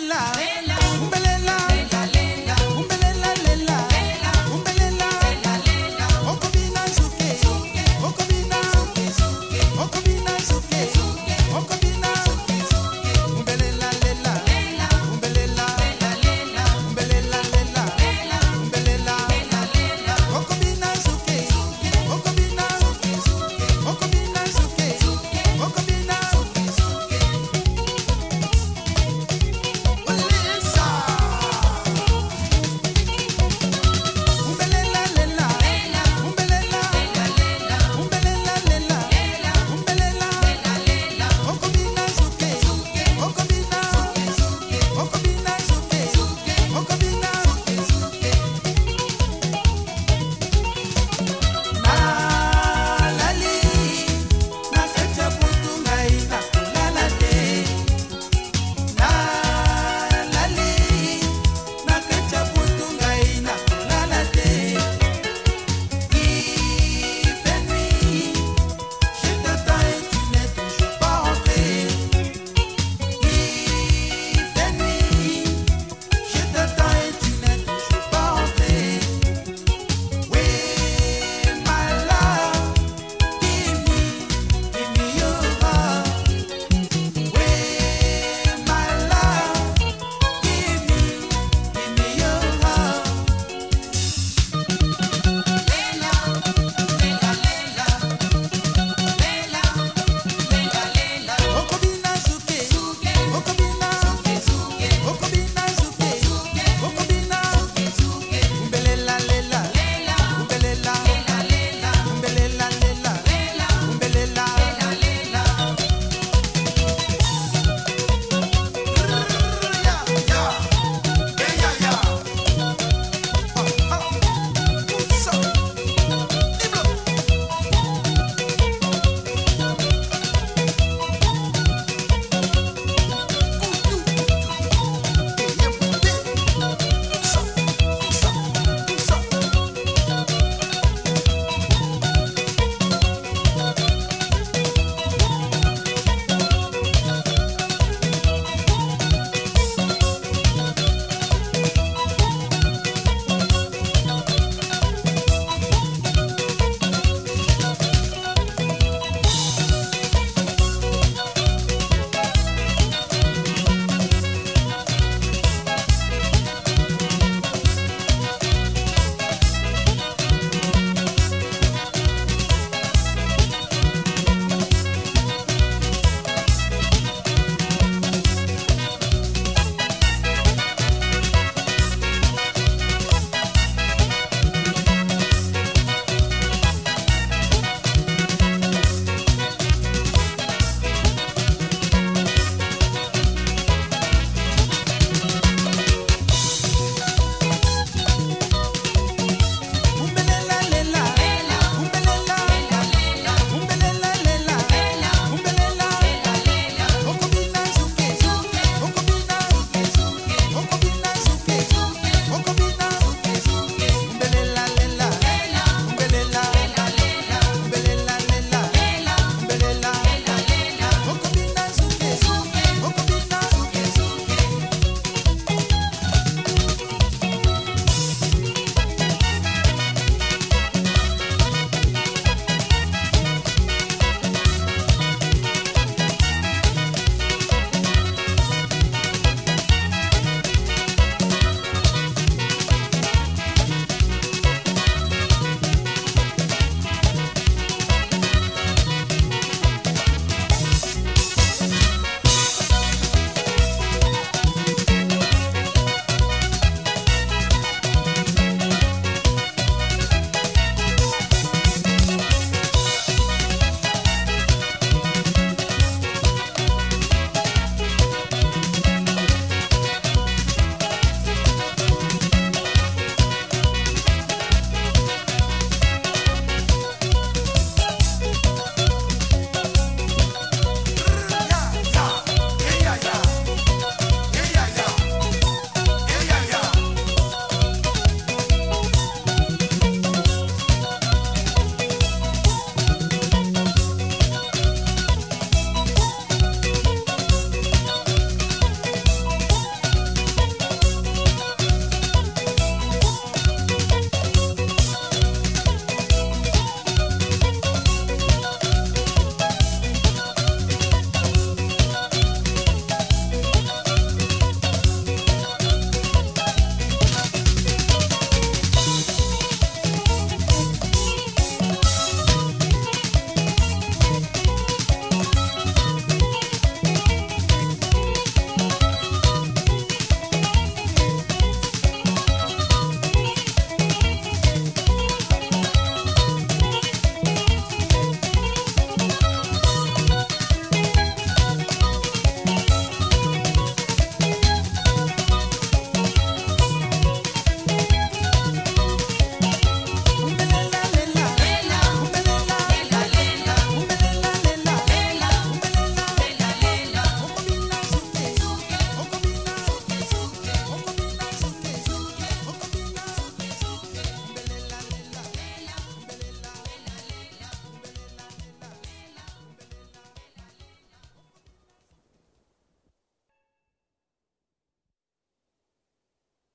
lela.